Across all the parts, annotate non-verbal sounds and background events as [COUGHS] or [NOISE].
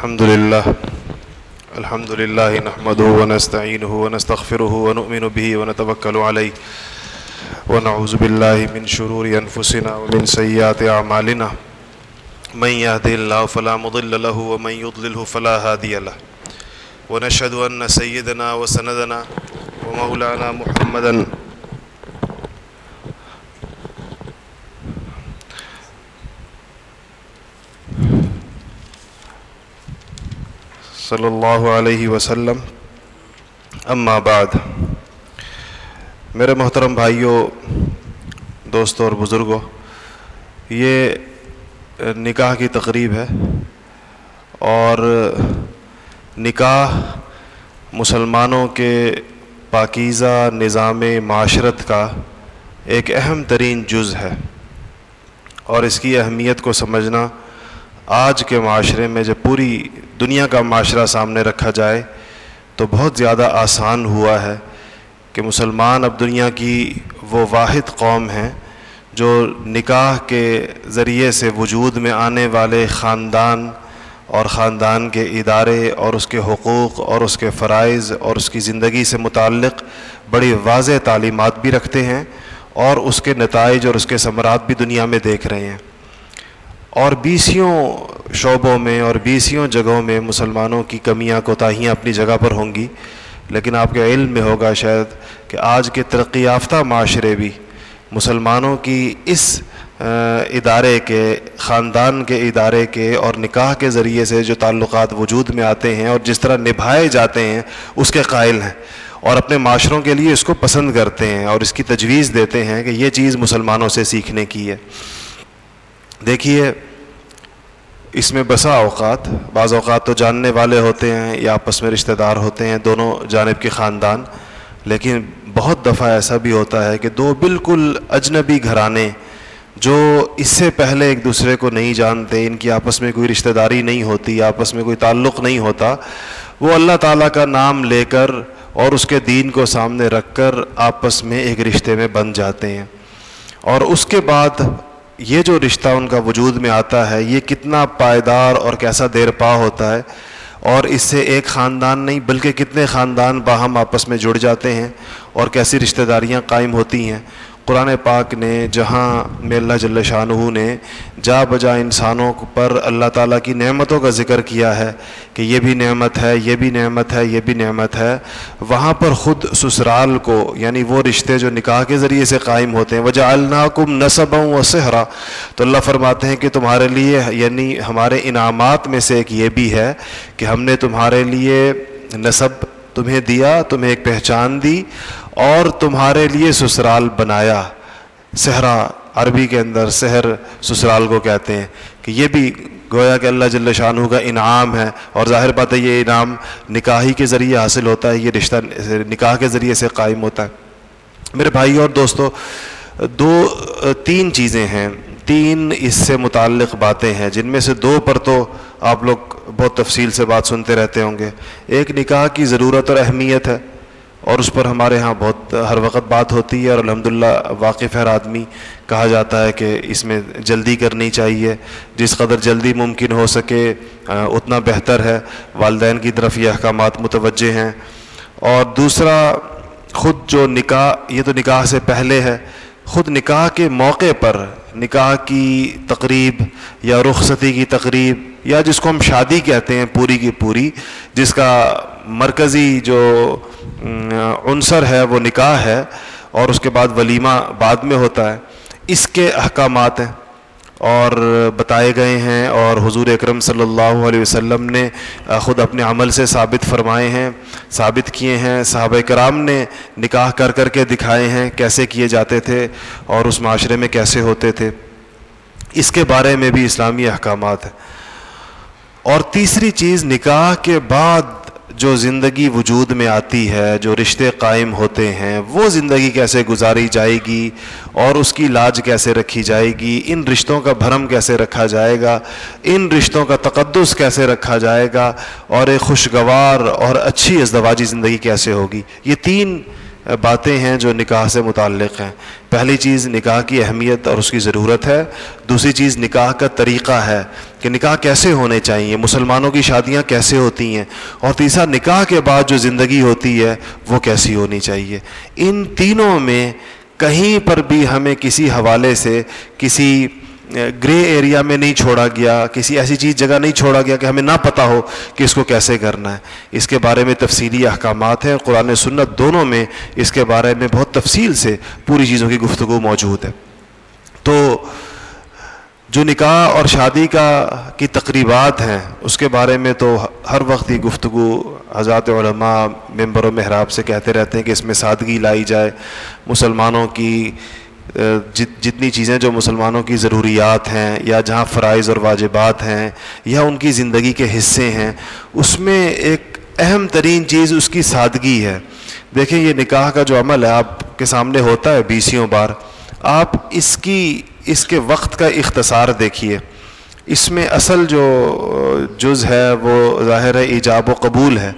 الحمد لله الحمد لله نحمده ونستعينه ونستغفره ونؤمن به ونتوكل عليه، ونعوذ بالله من شرور أنفسنا ومن سيئات أعمالنا. من يهده الله فلا مضل له ومن يضلله فلا هادي له. ونشهد أن سيدنا وسندنا ومولانا محمدا صلی اللہ علیہ وسلم. اما بعد، میرے محترم بھائیوں دوستوں اور بزرگوں یہ نکاح کی تقریب ہے اور نکاح مسلمانوں کے پاکیزہ نظام معاشرت کا ایک اہم ترین جز ہے اور اس کی اہمیت کو سمجھنا آج کے معاشرے میں جب پوری دنیا کا معاشرہ سامنے رکھا جائے، تو بہت زیادہ آسان ہوا ہے کہ مسلمان اب دنیا کی وہ واحد قوم ہیں جو نکاح کے ذریعے سے وجود میں آنے والے خاندان اور خاندان کے ادارے اور اس کے حقوق اور اس کے فرائض اور اس کی زندگی سے متعلق بڑی واضح تعلیمات بھی رکھتے ہیں اور اس کے نتائج اور اس کے ثمرات بھی دنیا میں دیکھ رہے ہیں۔ اور بیسیوں شعبوں میں اور بیسیوں جگہوں میں مسلمانوں کی کمیاں کوتاہیاں اپنی جگہ پر ہوں گی۔ لیکن آپ کے علم میں ہوگا شاید کہ آج کے ترقی یافتہ معاشرے بھی مسلمانوں کی اس ادارے کے، خاندان کے ادارے کے اور نکاح کے ذریعے سے جو تعلقات وجود میں آتے ہیں اور جس طرح نبھائے جاتے ہیں، اس کے قائل ہیں۔ اور اپنے معاشروں کے لیے اس کو پسند کرتے ہیں اور اس کی تجویز دیتے ہیں کہ یہ چیز مسلمانوں سے سیکھنے کی ہے۔ دیکھیے، اس میں بسا اوقات، بعض اوقات تو جاننے والے ہوتے ہیں یا آپس میں رشتہ دار ہوتے ہیں، دونوں جانب کے خاندان، لیکن بہت دفعہ ایسا بھی ہوتا ہے کہ دو بالکل اجنبی گھرانے جو اس سے پہلے ایک دوسرے کو نہیں جانتے، ان کی آپس میں کوئی رشتہ داری نہیں ہوتی، آپس میں کوئی تعلق نہیں ہوتا، وہ اللہ تعالیٰ کا نام لے کر اور اس کے دین کو سامنے رکھ کر آپس میں ایک رشتے میں بن جاتے ہیں۔ اور اس کے بعد یہ جو رشتہ ان کا وجود میں آتا ہے، یہ کتنا پائیدار اور کیسا دیر پا ہوتا ہے، اور اس سے ایک خاندان نہیں، بلکہ کتنے خاندان باہم آپس میں جڑ جاتے ہیں اور کیسی رشتہ داریاں قائم ہوتی ہیں۔ قرآن پاک نے، جہاں میں اللہ جل شاہ نے جا بجا انسانوں پر اللہ تعالیٰ کی نعمتوں کا ذکر کیا ہے کہ یہ بھی نعمت ہے، یہ بھی نعمت ہے، یہ بھی نعمت ہے، وہاں پر خود سسرال کو یعنی وہ رشتے جو نکاح کے ذریعے سے قائم ہوتے ہیں وجہ الناکم نصب و صحرا تو اللہ فرماتے ہیں کہ تمہارے لیے یعنی ہمارے انعامات میں سے ایک یہ بھی ہے کہ ہم نے تمہارے لیے نصب تمہیں دیا، تمہیں ایک پہچان دی اور تمہارے لیے سسرال بنایا۔ صحرا عربی کے اندر سحر سسرال کو کہتے ہیں کہ یہ بھی گویا کہ اللہ جل شاہ کا انعام ہے۔ اور ظاہر بات ہے یہ انعام نکاحی کے ذریعے حاصل ہوتا ہے، یہ رشتہ نکاح کے ذریعے سے قائم ہوتا ہے۔ میرے بھائی اور دوستو، دو، تین چیزیں ہیں، تین اس سے متعلق باتیں ہیں، جن میں سے دو پر تو آپ لوگ بہت تفصیل سے بات سنتے رہتے ہوں گے۔ ایک نکاح کی ضرورت اور اہمیت ہے اور اس پر ہمارے ہاں بہت ہر وقت بات ہوتی ہے اور الحمدللہ واقف ہر آدمی کہا جاتا ہے کہ اس میں جلدی کرنی چاہیے۔ جس قدر جلدی ممکن ہو سکے اتنا بہتر ہے۔ والدین کی طرف یہ احکامات متوجہ ہیں۔ اور دوسرا، خود جو نکاح، یہ تو نکاح سے پہلے ہے۔ خود نکاح کے موقع پر، نکاح کی تقریب یا رخصتی کی تقریب یا جس کو ہم شادی کہتے ہیں پوری کی پوری، جس کا مرکزی جو عنصر ہے، وہ نکاح ہے اور اس کے بعد ولیمہ بعد میں ہوتا ہے۔ اس کے احکامات ہیں اور بتائے گئے ہیں اور حضور اکرم صلی اللہ علیہ وسلم نے خود اپنے عمل سے ثابت فرمائے ہیں، ثابت کیے ہیں۔ صحابہ کرام نے نکاح کر کر کے دکھائے ہیں کیسے کیے جاتے تھے اور اس معاشرے میں کیسے ہوتے تھے۔ اس کے بارے میں بھی اسلامی احکامات ہیں۔ اور تیسری چیز، نکاح کے بعد جو زندگی وجود میں آتی ہے، جو رشتے قائم ہوتے ہیں، وہ زندگی کیسے گزاری جائے گی اور اس کی لاج کیسے رکھی جائے گی؟ ان رشتوں کا بھرم کیسے رکھا جائے گا؟ ان رشتوں کا تقدس کیسے رکھا جائے گا؟ اور ایک خوشگوار اور اچھی ازدواجی زندگی کیسے ہوگی؟ یہ تین باتیں ہیں جو نکاح سے متعلق ہیں۔ پہلی چیز نکاح کی اہمیت اور اس کی ضرورت ہے۔ دوسری چیز نکاح کا طریقہ ہے کہ نکاح کیسے ہونے چاہیے، مسلمانوں کی شادیاں کیسے ہوتی ہیں اور تیسرا نکاح کے بعد جو زندگی ہوتی ہے وہ کیسی ہونی چاہیے۔ ان تینوں میں کہیں پر بھی ہمیں کسی حوالے سے کسی گرے ایریا میں نہیں چھوڑا گیا، کسی ایسی چیز، جگہ نہیں چھوڑا گیا کہ ہمیں نہ پتہ ہو کہ اس کو کیسے کرنا ہے۔ اس کے بارے میں تفصیلی احکامات ہیں، قرآن سنت دونوں میں اس کے بارے میں بہت تفصیل سے پوری چیزوں کی گفتگو موجود ہے۔ تو جو نکاح اور شادی کا، کی تقریبات ہیں، اس کے بارے میں تو ہر وقت ہی گفتگو حضرات علماء ممبر و محراب سے کہتے رہتے ہیں کہ اس میں سادگی لائی جائے، مسلمانوں کی جتنی چیزیں جو مسلمانوں کی ضروریات ہیں یا جہاں فرائض اور واجبات ہیں یا ان کی زندگی کے حصے ہیں، اس میں ایک اہم ترین چیز اس کی سادگی ہے۔ دیکھیں، یہ نکاح کا جو عمل ہے، آپ کے سامنے ہوتا ہے بیسیوں بار۔ آپ اس کی، اس کے وقت کا اختصار دیکھیے۔ اس میں اصل جو، جز ہے، وہ ظاہر ہے، ایجاب و قبول ہے۔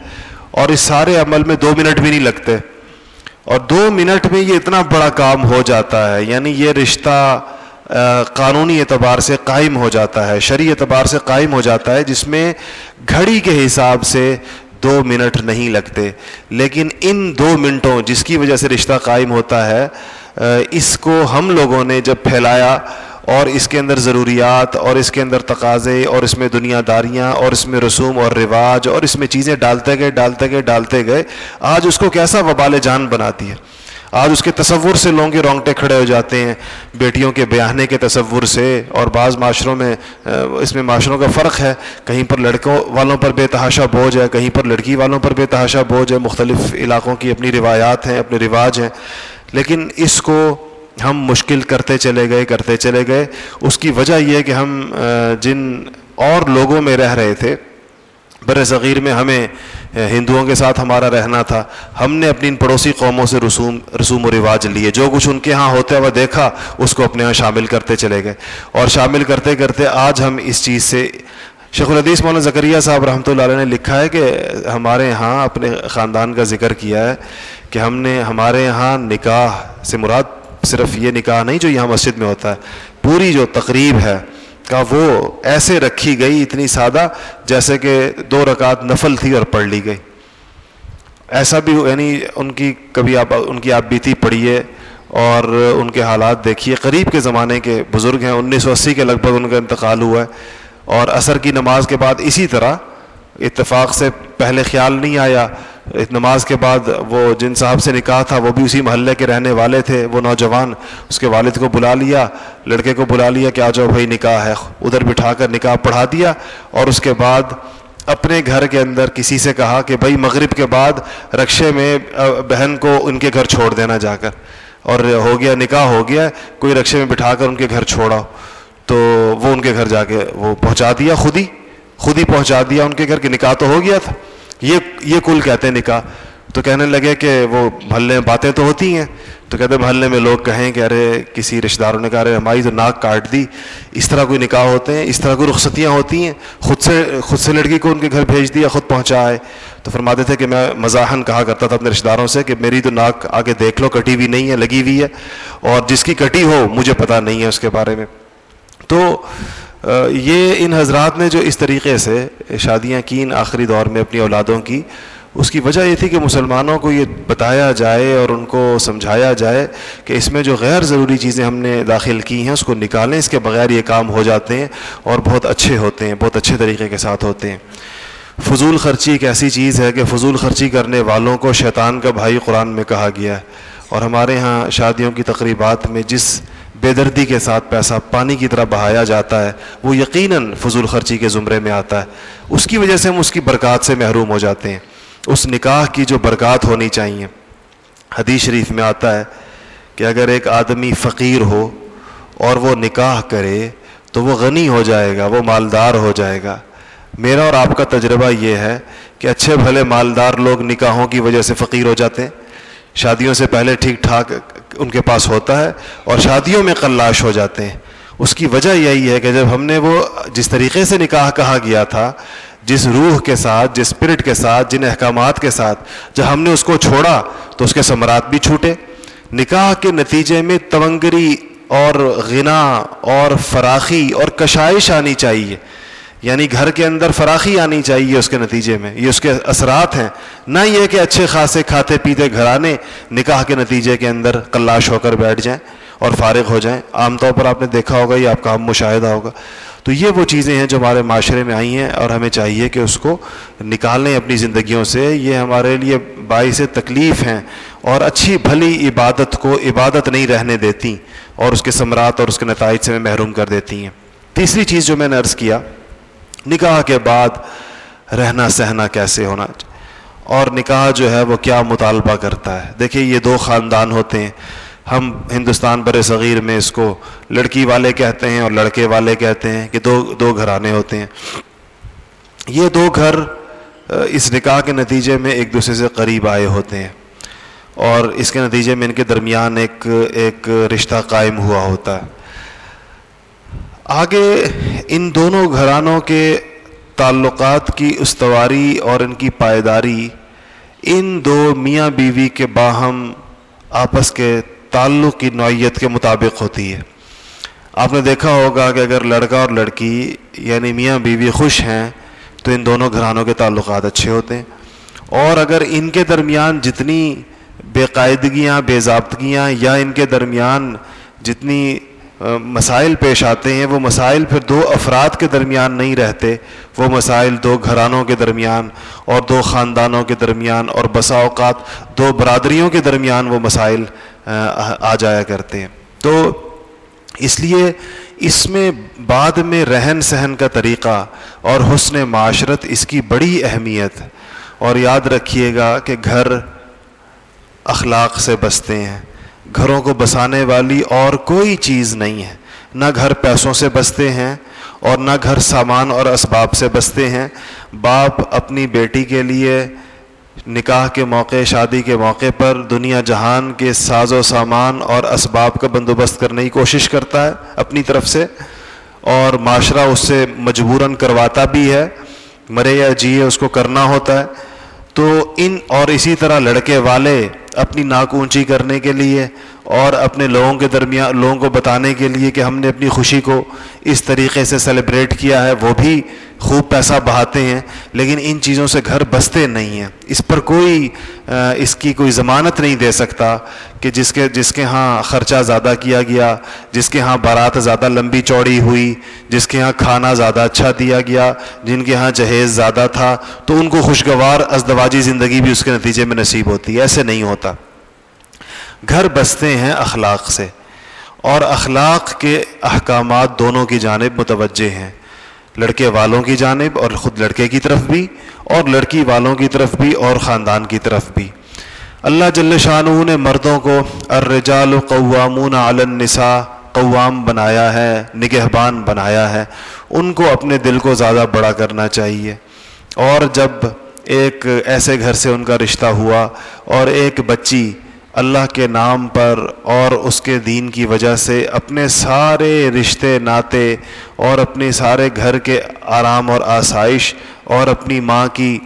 اور اس سارے عمل میں دو منٹ بھی نہیں لگتے۔ اور دو منٹ میں یہ اتنا بڑا کام ہو جاتا ہے یعنی یہ رشتہ قانونی اعتبار سے قائم ہو جاتا ہے، شرعی اعتبار سے قائم ہو جاتا ہے، جس میں گھڑی کے حساب سے دو منٹ نہیں لگتے۔ لیکن ان دو منٹوں جس کی وجہ سے رشتہ قائم ہوتا ہے اس کو ہم لوگوں نے جب پھیلایا اور اس کے اندر ضروریات اور اس کے اندر تقاضے اور اس میں دنیا داریاں اور اس میں رسوم اور رواج اور اس میں چیزیں ڈالتے گئے ڈالتے گئے ڈالتے گئے۔ آج اس کو کیسا وبال جان بناتی ہے؟ آج اس کے تصور سے لوگوں کے رونگٹے کھڑے ہو جاتے ہیں بیٹیوں کے بیاہنے کے تصور سے اور بعض معاشروں میں، اس میں معاشروں کا فرق ہے۔ کہیں پر لڑکوں والوں پر بے تحاشا بوجھ ہے، کہیں پر لڑکی والوں پر بے تحاشا بوجھ ہے۔ مختلف علاقوں کی اپنی روایات ہیں، اپنے رواج ہیں۔ لیکن اس کو ہم مشکل کرتے چلے گئے، کرتے چلے گئے۔ اس کی وجہ یہ کہ ہم جن اور لوگوں میں رہ رہے تھے، بر صغیر میں ہمیں ہندوؤں کے ساتھ ہمارا رہنا تھا۔ ہم نے اپنی ان پڑوسی قوموں سے رسوم رسوم و رواج لیے۔ جو کچھ ان کے ہاں ہوتے ہوا دیکھا، اس کو اپنے ہاں شامل کرتے چلے گئے۔ اور شامل کرتے کرتے آج ہم اس چیز سے، شیخ الحدیث مولانا زکریہ صاحب رحمۃ اللہ علیہ نے لکھا ہے کہ ہمارے یہاں اپنے خاندان کا ذکر کیا ہے کہ ہم نے ہمارے یہاں نکاح سے مراد صرف یہ نکاح نہیں جو یہاں مسجد میں ہوتا ہے، پوری جو تقریب ہے کا وہ ایسے رکھی گئی، اتنی سادہ جیسے کہ دو رکعت نفل تھی اور پڑھ لی گئی۔ ایسا بھی یعنی ان کی کبھی آپ ان کی آپ بیتی پڑھیے اور ان کے حالات دیکھیے۔ قریب کے زمانے کے بزرگ ہیں، انیس سو اسی کے لگ بھگ ان کا انتقال ہوا ہے اور عصر کی نماز کے بعد اسی طرح اتفاق سے پہلے خیال نہیں آیا۔ نماز کے بعد وہ جن صاحب سے نکاح تھا، وہ بھی اسی محلے کے رہنے والے تھے، وہ نوجوان، اس کے والد کو بلا لیا، لڑکے کو بلا لیا کہ آ جاؤ بھائی نکاح ہے، ادھر بٹھا کر نکاح پڑھا دیا، اور اس کے بعد اپنے گھر کے اندر کسی سے کہا کہ بھائی مغرب کے بعد رکشے میں بہن کو ان کے گھر چھوڑ دینا جا کر، اور ہو گیا، نکاح ہو گیا، کوئی رکشے میں بٹھا کر ان کے گھر چھوڑا، تو وہ ان کے گھر جا کے وہ پہنچا دیا خود ہی خود ہی پہنچا دیا ان کے گھر کے نکاح تو ہو گیا تھا۔ یہ یہ کل کہتے ہیں نکاح۔ تو کہنے لگے کہ وہ محلے میں باتیں تو ہوتی ہیں۔ تو کہتے ہیں محلے میں لوگ کہیں کہ ارے کسی رشتہ داروں نے کہا، ارے ہماری تو ناک کاٹ دی۔ اس طرح کوئی نکاح ہوتے ہیں، اس طرح کوئی رخصتیاں ہوتی ہیں۔ خود سے خود سے لڑکی کو ان کے گھر بھیج دیا، خود پہنچا آئے۔ تو فرماتے تھے کہ میں مزاحن کہا کرتا تھا اپنے رشتہ داروں سے کہ میری تو ناک آگے دیکھ لو، کٹی ہوئی نہیں ہے، لگی ہوئی ہے۔ اور جس کی کٹی ہو، مجھے پتہ نہیں ہے اس کے بارے میں۔ تو یہ ان حضرات نے جو اس طریقے سے شادیاں کیں آخری دور میں اپنی اولادوں کی، اس کی وجہ یہ تھی کہ مسلمانوں کو یہ بتایا جائے اور ان کو سمجھایا جائے کہ اس میں جو غیر ضروری چیزیں ہم نے داخل کی ہیں، اس کو نکالیں، اس کے بغیر یہ کام ہو جاتے ہیں اور بہت اچھے ہوتے ہیں، بہت اچھے طریقے کے ساتھ ہوتے ہیں۔ فضول خرچی ایک ایسی چیز ہے کہ فضول خرچی کرنے والوں کو شیطان کا بھائی قرآن میں کہا گیا ہے۔ اور ہمارے ہاں شادیوں کی تقریبات میں جس بے دردی کے ساتھ پیسہ پانی کی طرح بہایا جاتا ہے، وہ یقیناً فضول خرچی کے زمرے میں آتا ہے۔ اس کی وجہ سے ہم اس کی برکات سے محروم ہو جاتے ہیں۔ اس نکاح کی جو برکات ہونی چاہیے۔ حدیث شریف میں آتا ہے کہ اگر ایک آدمی فقیر ہو اور وہ نکاح کرے تو وہ غنی ہو جائے گا، وہ مالدار ہو جائے گا۔ میرا اور آپ کا تجربہ یہ ہے کہ اچھے بھلے مالدار لوگ نکاحوں کی وجہ سے فقیر ہو جاتے ہیں۔ شادیوں سے پہلے ٹھیک ٹھاک ان کے پاس ہوتا ہے اور شادیوں میں قلاش ہو جاتے ہیں۔ اس کی وجہ یہی ہے کہ جب ہم نے وہ جس طریقے سے نکاح کہا گیا تھا، جس روح کے ساتھ، جس اسپرٹ کے ساتھ، جن احکامات کے ساتھ جب ہم نے اس کو چھوڑا، تو اس کے ثمرات بھی چھوٹے۔ نکاح کے نتیجے میں تونگری اور غنا اور فراخی اور کشائش آنی چاہیے۔ یعنی گھر کے اندر فراخی آنی چاہیے اس کے نتیجے میں، یہ اس کے اثرات ہیں۔ نہ یہ کہ اچھے خاصے کھاتے پیتے گھرانے نکاح کے نتیجے کے اندر کلاش ہو کر بیٹھ جائیں اور فارغ ہو جائیں۔ عام طور پر آپ نے دیکھا ہوگا، یہ آپ کا ہم مشاہدہ ہوگا۔ تو یہ وہ چیزیں ہیں جو ہمارے معاشرے میں آئی ہیں اور ہمیں چاہیے کہ اس کو نکالیں اپنی زندگیوں سے۔ یہ ہمارے لیے باعث تکلیف ہیں اور اچھی بھلی عبادت کو عبادت نہیں رہنے دیتی اور اس کے ثمرات اور اس کے نتائج سے ہمیں محروم کر دیتی ہیں۔ تیسری چیز جو میں نے عرض کیا نکاح کے بعد رہنا سہنا کیسے ہونا؟ اور نکاح جو ہے وہ کیا مطالبہ کرتا ہے؟ دیکھیے یہ دو خاندان ہوتے ہیں۔ ہم ہندوستان بر صغیر میں اس کو لڑکی والے کہتے ہیں اور لڑکے والے کہتے ہیں کہ دو دو گھرانے ہوتے ہیں۔ یہ دو گھر اس نکاح کے نتیجے میں ایک دوسرے سے قریب آئے ہوتے ہیں۔ اور اس کے نتیجے میں ان کے درمیان ایک ایک رشتہ قائم ہوا ہوتا ہے۔ آگے ان دونوں گھرانوں کے تعلقات کی استواری اور ان کی پائیداری، ان دو میاں بیوی کے باہم آپس کے تعلق کی نوعیت کے مطابق ہوتی ہے۔ آپ نے دیکھا ہوگا کہ اگر لڑکا اور لڑکی یعنی میاں بیوی خوش ہیں، تو ان دونوں گھرانوں کے تعلقات اچھے ہوتے ہیں۔ اور اگر ان کے درمیان جتنی بے قاعدگیاں، بے ضابطگیاں یا ان کے درمیان جتنی مسائل پیش آتے ہیں، وہ مسائل پھر دو افراد کے درمیان نہیں رہتے، وہ مسائل دو گھرانوں کے درمیان اور دو خاندانوں کے درمیان اور بسا اوقات دو برادریوں کے درمیان وہ مسائل آ جایا کرتے ہیں۔ تو اس لیے اس میں بعد میں رہن سہن کا طریقہ اور حسن معاشرت اس کی بڑی اہمیت۔ اور یاد رکھیے گا کہ گھر اخلاق سے بستے ہیں۔ گھروں کو بسانے والی اور کوئی چیز نہیں ہے۔ نہ گھر پیسوں سے بستے ہیں اور نہ گھر سامان اور اسباب سے بستے ہیں۔ باپ اپنی بیٹی کے لیے نکاح کے موقع، شادی کے موقع پر دنیا جہان کے ساز و سامان اور اسباب کا بندوبست کرنے کی کوشش کرتا ہے اپنی طرف سے۔ اور معاشرہ اس سے مجبوراً کرواتا بھی ہے۔ مرے یا جیے اس کو کرنا ہوتا ہے۔ تو ان اور اسی طرح لڑکے والے اپنی ناک اونچی کرنے کے لیے اور اپنے لوگوں کے درمیان، لوگوں کو بتانے کے لیے کہ ہم نے اپنی خوشی کو اس طریقے سے سیلیبریٹ کیا ہے، وہ بھی خوب پیسہ بہاتے ہیں، لیکن ان چیزوں سے گھر بستے نہیں ہیں۔ اس پر کوئی اس کی کوئی ضمانت نہیں دے سکتا کہ جس کے جس کے ہاں خرچہ زیادہ کیا گیا، جس کے ہاں بارات زیادہ لمبی چوڑی ہوئی، جس کے ہاں کھانا زیادہ اچھا دیا گیا، جن کے ہاں جہیز زیادہ تھا، تو ان کو خوشگوار ازدواجی زندگی بھی اس کے نتیجے میں نصیب ہوتی ہے، ایسے نہیں ہوتا۔ گھر بستے ہیں اخلاق سے اور اخلاق کے احکامات دونوں کی جانب متوجہ ہیں، لڑکے والوں کی جانب اور خود لڑکے کی طرف بھی اور لڑکی والوں کی طرف بھی اور خاندان کی طرف بھی۔ اللہ جل شاہ نے مردوں کو الرجال قوامون علی النساء قوام بنایا ہے، نگہبان بنایا ہے۔ ان کو اپنے دل کو زیادہ بڑا کرنا چاہیے۔ اور جب ایک ایسے گھر سے ان کا رشتہ ہوا اور ایک بچی اللہ کے نام پر اور اس کے دین کی وجہ سے اپنے سارے رشتے ناتے اور اپنے سارے گھر کے آرام اور آسائش اور اپنی ماں کی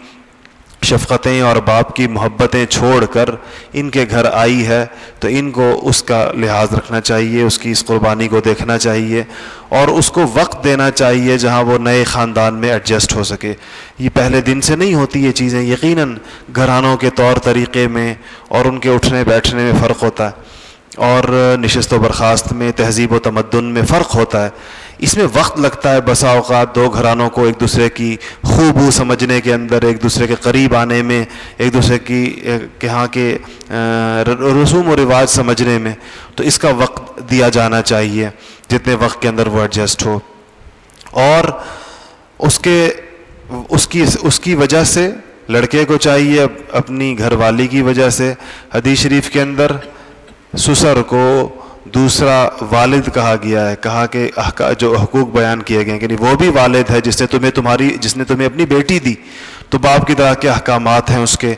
شفقتیں اور باپ کی محبتیں چھوڑ کر ان کے گھر آئی ہے، تو ان کو اس کا لحاظ رکھنا چاہیے، اس کی اس قربانی کو دیکھنا چاہیے اور اس کو وقت دینا چاہیے جہاں وہ نئے خاندان میں ایڈجسٹ ہو سکے۔ یہ پہلے دن سے نہیں ہوتی یہ چیزیں، یقیناً گھرانوں کے طور طریقے میں اور ان کے اٹھنے بیٹھنے میں فرق ہوتا ہے۔ اور نشست و برخاست میں تہذیب و تمدن میں فرق ہوتا ہے۔ اس میں وقت لگتا ہے بسا اوقات دو گھرانوں کو ایک دوسرے کی خوبو سمجھنے کے اندر، ایک دوسرے کے قریب آنے میں، ایک دوسرے کی یہاں کے ہاں رسوم و رواج سمجھنے میں۔ تو اس کا وقت دیا جانا چاہیے جتنے وقت کے اندر وہ ایڈجسٹ ہو۔ اور اس کے، اس کی اس کی وجہ سے لڑکے کو چاہیے اپنی گھر والی کی وجہ سے، حدیث شریف کے اندر سسر کو دوسرا والد کہا گیا ہے، کہا کہ جو حقوق بیان کیے گئے کہ یعنی وہ بھی والد ہے جس نے تمہیں تمہاری، جس نے تمہیں اپنی بیٹی دی۔ تو باپ کی طرح کے احکامات ہیں اس کے؟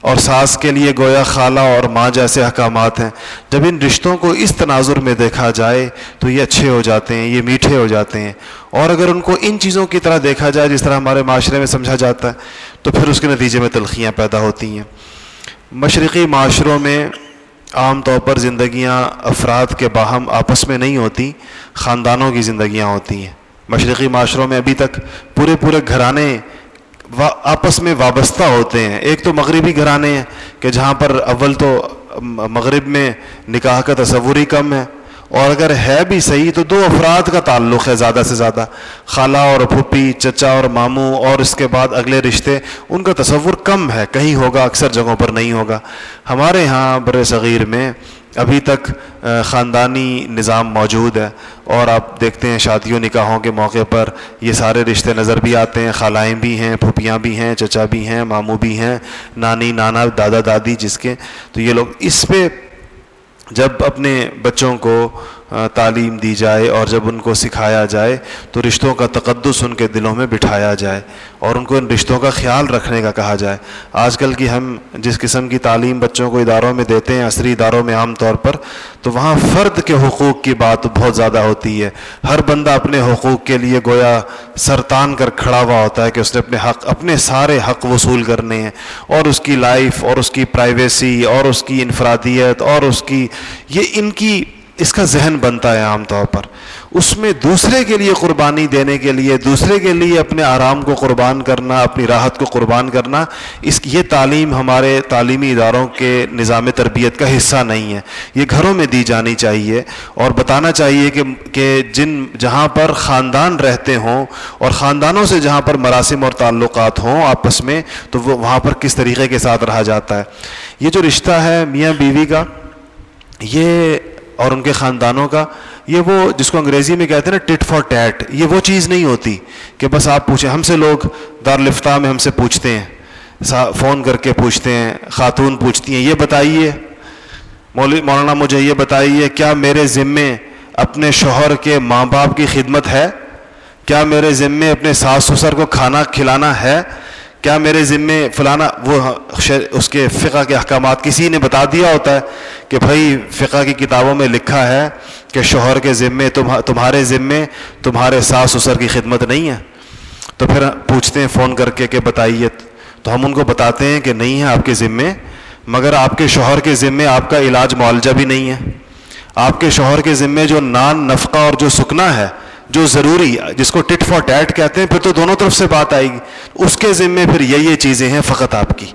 اور ساس کے لیے گویا خالہ اور ماں جیسے احکامات ہیں۔ جب ان رشتوں کو اس تناظر میں دیکھا جائے تو یہ اچھے ہو جاتے ہیں، یہ میٹھے ہو جاتے ہیں۔ اور اگر ان کو ان چیزوں کی طرح دیکھا جائے جس طرح ہمارے معاشرے میں سمجھا جاتا ہے، تو پھر اس کے نتیجے میں تلخیاں پیدا ہوتی ہیں۔ مشرقی معاشروں میں عام طور پر زندگیاں افراد کے باہم آپس میں نہیں ہوتی، خاندانوں کی زندگیاں ہوتی ہیں۔ مشرقی معاشروں میں ابھی تک پورے پورے گھرانے آپس میں وابستہ ہوتے ہیں۔ ایک تو مغربی گھرانے ہیں کہ جہاں پر اول تو مغرب میں نکاح کا تصور ہی کم ہے۔ اور اگر ہے بھی صحیح تو دو افراد کا تعلق ہے زیادہ سے زیادہ، خالہ اور پھپھی چچا اور ماموں، اور اس کے بعد اگلے رشتے، ان کا تصور کم ہے، کہیں ہوگا، اکثر جگہوں پر نہیں ہوگا۔ ہمارے ہاں بر صغیر میں ابھی تک خاندانی نظام موجود ہے۔ اور آپ دیکھتے ہیں شادیوں، نکاحوں کے موقع پر یہ سارے رشتے نظر بھی آتے ہیں۔ خالائیں بھی ہیں، پھوپھیاں بھی ہیں، چچا بھی ہیں، ماموں بھی ہیں، نانی، نانا، دادا، دادی جس کے۔ تو یہ لوگ اس پہ جب اپنے بچوں کو تعلیم دی جائے اور جب ان کو سکھایا جائے تو رشتوں کا تقدس ان کے دلوں میں بٹھایا جائے اور ان کو ان رشتوں کا خیال رکھنے کا کہا جائے۔ آج کل کی ہم جس قسم کی تعلیم بچوں کو اداروں میں دیتے ہیں، عصری اداروں میں عام طور پر، تو وہاں فرد کے حقوق کی بات بہت زیادہ ہوتی ہے۔ ہر بندہ اپنے حقوق کے لیے گویا سرتان کر کھڑا ہوا ہوتا ہے کہ اس نے اپنے حق، اپنے سارے حق وصول کرنے ہیں۔ اور اس کی لائف اور اس کی پرائیویسی اور اس کی انفرادیت اور اس کی، یہ ان کی اس کا ذہن بنتا ہے عام طور پر۔ اس میں دوسرے کے لیے قربانی دینے کے لیے، دوسرے کے لیے اپنے آرام کو قربان کرنا، اپنی راحت کو قربان کرنا، اس یہ تعلیم ہمارے تعلیمی اداروں کے نظام تربیت کا حصہ نہیں ہے۔ یہ گھروں میں دی جانی چاہیے۔ اور بتانا چاہیے کہ کہ جن جہاں پر خاندان رہتے ہوں اور خاندانوں سے جہاں پر مراسم اور تعلقات ہوں آپس میں، تو وہ وہاں پر کس طریقے کے ساتھ رہا جاتا ہے۔ یہ جو رشتہ ہے میاں بیوی کا، یہ اور ان کے خاندانوں کا، یہ وہ جس کو انگریزی میں کہتے ہیں نا ٹٹ فار ٹیٹ یہ وہ چیز نہیں ہوتی کہ بس آپ پوچھیں۔ ہم سے لوگ دارالفتہ میں ہم سے پوچھتے ہیں فون کر کے پوچھتے ہیں، خاتون پوچھتی ہیں، یہ بتائیے۔ مولانا مجھے یہ بتائیے، کیا میرے ذمے اپنے شوہر کے ماں باپ کی خدمت ہے؟ کیا میرے ذمے اپنے ساس سسر کو کھانا کھلانا ہے؟ کیا میرے ذمے فلانا وہ اس کے فقہ کے احکامات کسی نے بتا دیا ہوتا ہے کہ بھائی فقہ کی کتابوں میں لکھا ہے کہ شوہر کے ذمے تمہارے ذمے، تمہارے ساس سسر کی خدمت نہیں ہے؟ تو پھر پوچھتے ہیں فون کر کے کہ بتائیے، تو ہم ان کو بتاتے ہیں کہ نہیں ہے آپ کے ذمے، مگر آپ کے شوہر کے ذمے آپ کا علاج معالجہ بھی نہیں ہے۔ آپ کے شوہر کے ذمے جو نان نفقہ اور جو سکنا ہے جو ضروری جس کو ٹٹ فار ٹیٹ کہتے ہیں، پھر تو دونوں طرف سے بات آئے گی۔ اس کے ذمے پھر یہ یہ چیزیں ہیں فقط آپ کی۔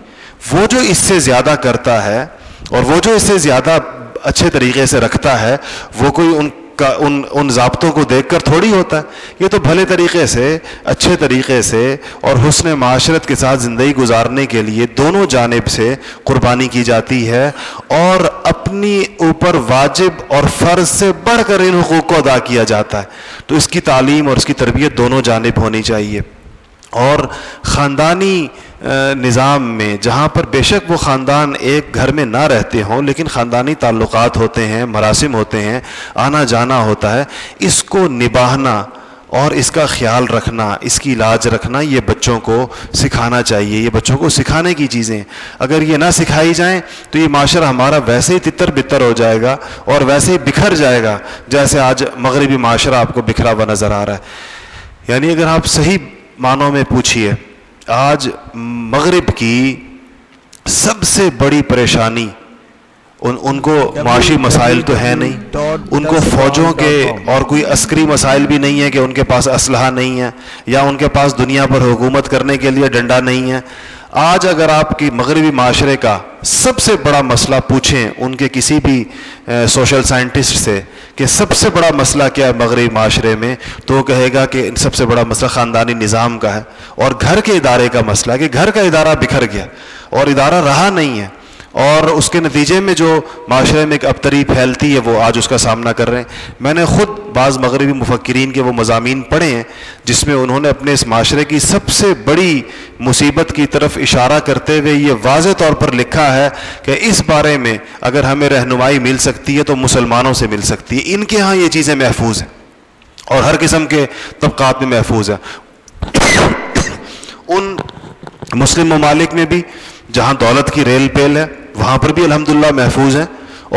وہ جو اس سے زیادہ کرتا ہے اور وہ جو اس سے زیادہ اچھے طریقے سے رکھتا ہے، وہ کوئی ان کا ان ان ضابطوں کو دیکھ کر تھوڑی ہوتا ہے۔ یہ تو بھلے طریقے سے، اچھے طریقے سے اور حسن معاشرت کے ساتھ زندگی گزارنے کے لیے دونوں جانب سے قربانی کی جاتی ہے اور اپنی اوپر واجب اور فرض سے بڑھ کر ان حقوق کو ادا کیا جاتا ہے۔ تو اس کی تعلیم اور اس کی تربیت دونوں جانب ہونی چاہیے۔ اور خاندانی نظام میں جہاں پر بے شک وہ خاندان ایک گھر میں نہ رہتے ہوں، لیکن خاندانی تعلقات ہوتے ہیں، مراسم ہوتے ہیں، آنا جانا ہوتا ہے، اس کو نباہنا اور اس کا خیال رکھنا، اس کی علاج رکھنا، یہ بچوں کو سکھانا چاہیے، یہ بچوں کو سکھانے کی چیزیں۔ اگر یہ نہ سکھائی جائیں تو یہ معاشرہ ہمارا ویسے ہی تتر بتر ہو جائے گا اور ویسے ہی بکھر جائے گا، جیسے آج مغربی معاشرہ آپ کو بکھرا ہوا نظر آ رہا ہے۔ یعنی اگر آپ صحیح معنوں میں پوچھیے آج مغرب کی سب سے بڑی پریشانی ان ان کو معاشی مسائل تو ہے نہیں۔ ان کو فوجوں کے اور کوئی عسکری مسائل بھی نہیں ہے کہ ان کے پاس اسلحہ نہیں ہے یا ان کے پاس دنیا پر حکومت کرنے کے لیے ڈنڈا نہیں ہے۔ آج اگر آپ کی مغربی معاشرے کا سب سے بڑا مسئلہ پوچھیں ان کے کسی بھی سوشل سائنٹسٹ سے کہ سب سے بڑا مسئلہ کیا ہے مغربی معاشرے میں، تو وہ کہے گا کہ سب سے بڑا مسئلہ خاندانی نظام کا ہے اور گھر کے ادارے کا مسئلہ ہے کہ گھر کا ادارہ بکھر گیا اور ادارہ رہا نہیں ہے۔ اور اس کے نتیجے میں جو معاشرے میں ایک ابتری پھیلتی ہے، وہ آج اس کا سامنا کر رہے ہیں۔ میں نے خود بعض مغربی مفکرین کے وہ مضامین پڑھے ہیں، جس میں انہوں نے اپنے اس معاشرے کی سب سے بڑی مصیبت کی طرف اشارہ کرتے ہوئے یہ واضح طور پر لکھا ہے کہ اس بارے میں اگر ہمیں رہنمائی مل سکتی ہے تو مسلمانوں سے مل سکتی ہے۔ ان کے ہاں یہ چیزیں محفوظ ہیں اور ہر قسم کے طبقات میں محفوظ ہیں۔ [COUGHS] ان مسلم ممالک میں بھی، جہاں دولت کی ریل پیل ہے وہاں پر بھی الحمدللہ محفوظ ہیں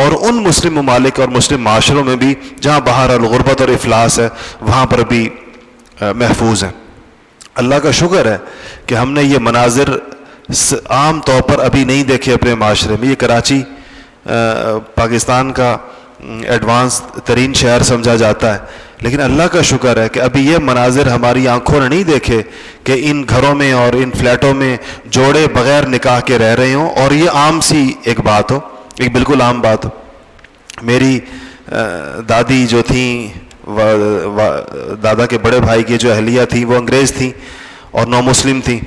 اور ان مسلم ممالک اور مسلم معاشروں میں بھی جہاں باہر الغربت اور افلاس ہے، وہاں پر بھی محفوظ ہیں۔ اللہ کا شکر ہے کہ ہم نے یہ مناظر عام طور پر ابھی نہیں دیکھے اپنے معاشرے میں۔ یہ کراچی پاکستان کا ایڈوانس ترین شہر سمجھا جاتا ہے۔ لیکن اللہ کا شکر ہے کہ ابھی یہ مناظر ہماری آنکھوں نے نہیں دیکھے کہ ان گھروں میں اور ان فلیٹوں میں جوڑے بغیر نکاح کے رہ رہے ہوں۔ اور یہ عام سی ایک بات ہو، ایک بالکل عام بات ہو۔ میری دادی جو تھیں دادا کے بڑے بھائی کی جو اہلیہ تھیں، وہ انگریز تھیں اور نو مسلم تھیں۔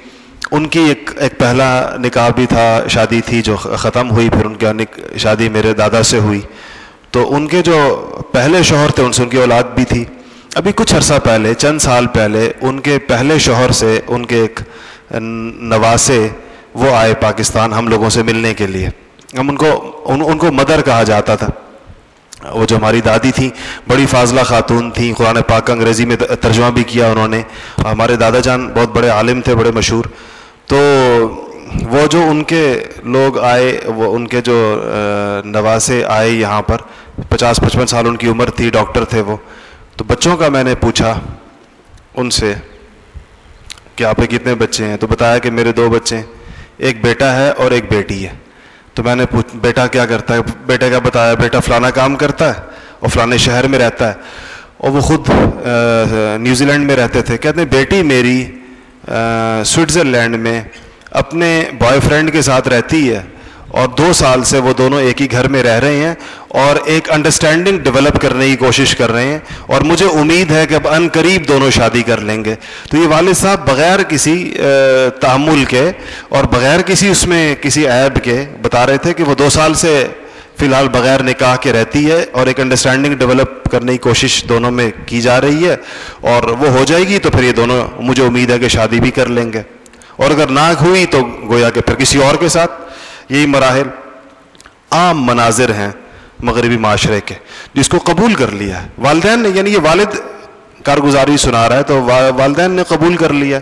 ان کی ایک ایک پہلا نکاح بھی تھا، شادی تھی جو ختم ہوئی، پھر ان کی شادی میرے دادا سے ہوئی۔ تو ان کے جو پہلے شوہر تھے، ان سے ان کی اولاد بھی تھی۔ ابھی کچھ عرصہ پہلے، چند سال پہلے، ان کے پہلے شوہر سے ان کے ایک نواسے وہ آئے پاکستان ہم لوگوں سے ملنے کے لیے۔ ہم ان کو، ان ان کو مدر کہا جاتا تھا۔ وہ جو ہماری دادی تھیں، بڑی فاضلہ خاتون تھیں، قرآن پاک انگریزی میں ترجمہ بھی کیا انہوں نے۔ ہمارے دادا جان بہت بڑے عالم تھے، بڑے مشہور۔ تو وہ جو ان کے لوگ آئے، وہ ان کے جو نواسے آئے یہاں پر، پچاس، پچپن سال ان کی عمر تھی، ڈاکٹر تھے وہ۔ تو بچوں کا میں نے پوچھا ان سے کہ آپ کے کتنے بچے ہیں؟ تو بتایا کہ میرے دو بچے ہیں، ایک بیٹا ہے اور ایک بیٹی ہے۔ تو میں نے پوچھ، بیٹا کیا کرتا ہے؟ بیٹے کا بتایا، بیٹا فلانا کام کرتا ہے اور فلانے شہر میں رہتا ہے۔ اور وہ خود نیوزی لینڈ میں رہتے تھے۔ کہتے ہیں، بیٹی میری سوئٹزرلینڈ میں اپنے بوائے فرینڈ کے ساتھ رہتی ہے اور دو سال سے وہ دونوں ایک ہی گھر میں رہ رہے ہیں اور ایک انڈرسٹینڈنگ ڈیولپ کرنے کی کوشش کر رہے ہیں اور مجھے امید ہے کہ اب ان قریب دونوں شادی کر لیں گے۔ تو یہ والد صاحب بغیر کسی تعمل کے اور بغیر کسی اس میں کسی عیب کے بتا رہے تھے کہ وہ دو سال سے فی الحال بغیر نکاح کے رہتی ہے اور ایک انڈرسٹینڈنگ ڈیولپ کرنے کی کوشش دونوں میں کی جا رہی ہے اور وہ ہو جائے گی تو پھر یہ دونوں مجھے امید ہے کہ شادی بھی کر لیں گے۔ اور اگر نہ ہوئی تو گویا کہ پھر کسی اور کے ساتھ؟ یہی مراحل عام مناظر ہیں مغربی معاشرے کے، جس کو قبول کر لیا ہے۔ والدین نے یعنی یہ والد کارگزاری سنا رہا ہے تو والدین نے قبول کر لیا۔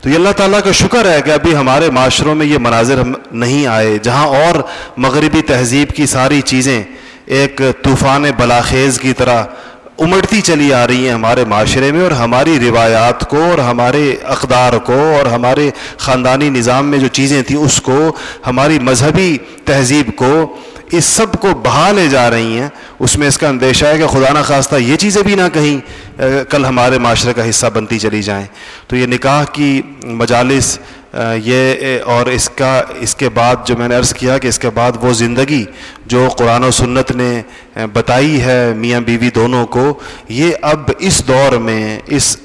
تو یہ اللہ تعالیٰ کا شکر ہے کہ ابھی ہمارے معاشروں میں یہ مناظر نہیں آئے، جہاں اور مغربی تہذیب کی ساری چیزیں ایک طوفان بلاخیز کی طرح امڑتی چلی آ رہی ہیں ہمارے معاشرے میں اور ہماری روایات کو اور ہمارے اقدار کو اور ہمارے خاندانی نظام میں جو چیزیں تھیں اس کو، ہماری مذہبی تہذیب کو، اس سب کو بہا لے جا رہی ہیں۔ اس میں اس کا اندیشہ ہے کہ خدا نہ خواستہ یہ چیزیں بھی نہ کہیں کل ہمارے معاشرے کا حصہ بنتی چلی جائیں۔ تو یہ نکاح کی مجالس یہ اور اس کا، اس کے بعد جو میں نے عرض کیا کہ اس کے بعد وہ زندگی جو قرآن و سنت نے بتائی ہے میاں بیوی دونوں کو، یہ اب اس دور میں، اس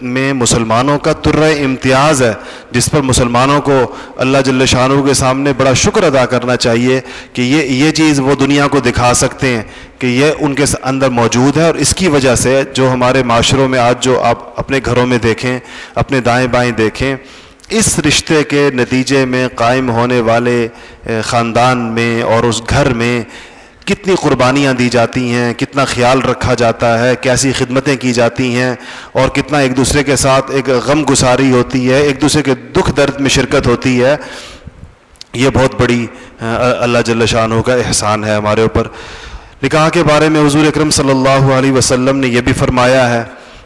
میں مسلمانوں کا تر امتیاز ہے، جس پر مسلمانوں کو اللہ جل شاہ کے سامنے بڑا شکر ادا کرنا چاہیے کہ یہ یہ چیز وہ دنیا کو دکھا سکتے ہیں کہ یہ ان کے اندر موجود ہے اور اس کی وجہ سے جو ہمارے معاشروں میں آج جو آپ اپنے گھروں میں دیکھیں، اپنے دائیں بائیں دیکھیں اس رشتے کے نتیجے میں قائم ہونے والے خاندان میں اور اس گھر میں کتنی قربانیاں دی جاتی ہیں، کتنا خیال رکھا جاتا ہے، کیسی خدمتیں کی جاتی ہیں، اور کتنا ایک دوسرے کے ساتھ ایک غم گساری ہوتی ہے، ایک دوسرے کے دکھ درد میں شرکت ہوتی ہے۔ یہ بہت بڑی اللہ جل شاہ کا احسان ہے ہمارے اوپر۔ نکاح کے بارے میں حضور اکرم صلی اللہ علیہ وسلم نے یہ بھی فرمایا ہے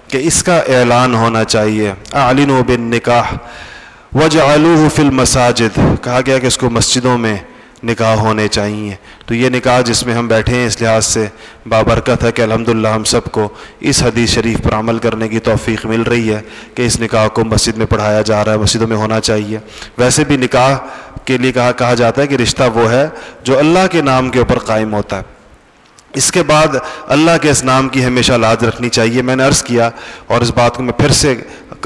کہ اس کا اعلان ہونا چاہیے۔ عالن و بن نکاح وج آلو فل مساجد کہا گیا کہ اس کو مسجدوں میں نکاح ہونے چاہیے۔ تو یہ نکاح جس میں ہم بیٹھے ہیں، اس لحاظ سے بابرکت ہے کہ الحمدللہ ہم سب کو اس حدیث شریف پر عمل کرنے کی توفیق مل رہی ہے کہ اس نکاح کو مسجد میں پڑھایا جا رہا ہے، مسجدوں میں ہونا چاہیے۔ ویسے بھی نکاح کے لیے کہا کہا جاتا ہے کہ رشتہ وہ ہے جو اللہ کے نام کے اوپر قائم ہوتا ہے۔ اس کے بعد اللہ کے اس نام کی ہمیشہ لاز رکھنی چاہیے۔ میں نے عرض کیا اور اس بات کو میں پھر سے